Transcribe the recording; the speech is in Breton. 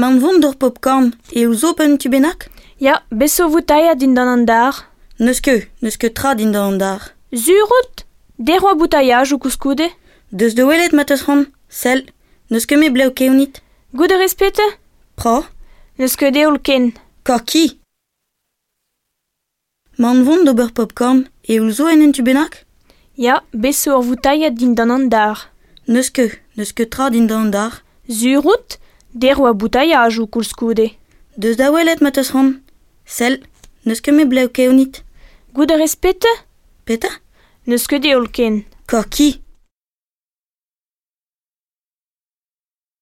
Man vont d'ur popcorn, e ouz open tu benak Ya, beso voutaia din dan an dar. Neus ket, neus ket tra din dan an dar. Zurut Der oa boutaia jou kouskoude Deus de welet ma teus ran, sel, neus ket me bleu keunit. Goude respete Pra Neus ket deol ken. Ka ki Man vont d'ober popcorn, e ouz zo en en tu benak Ya, beso ur voutaia din dan an dar. Neus ket, neus ket tra din dan an dar. Zurut Der oa a koulz koude. Deus da welet ma teus ran. Sel, neus ket me bleu keonit. Gouda rez peta Peta Neus ket eo ken. Ka ki